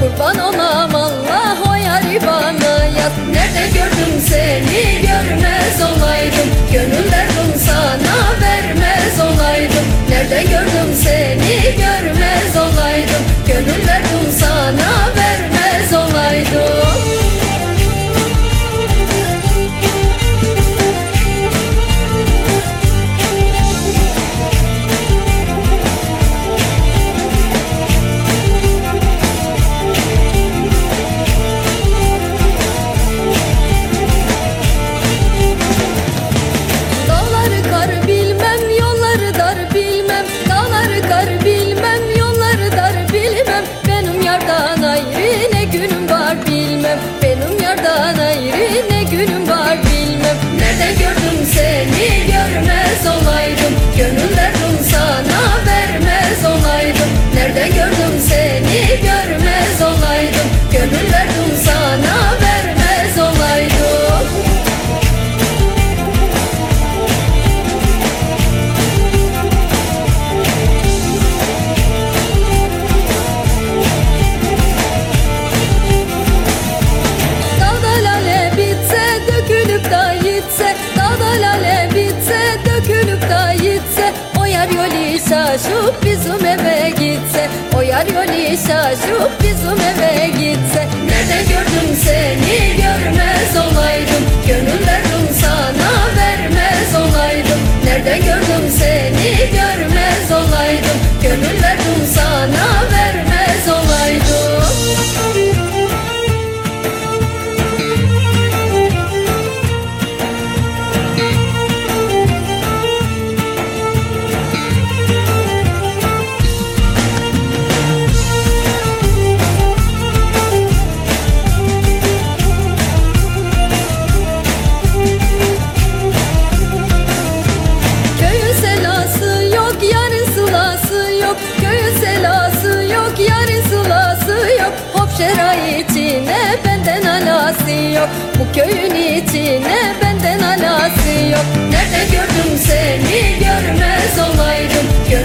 kurban ona hey yar yolisa şu bizim eve gitse. O yar yolisa şu bizim eve gitse. Nerede alası yok. Bu köyün içine benden alası yok. Nerede gördüm seni görmez olaydım. Gör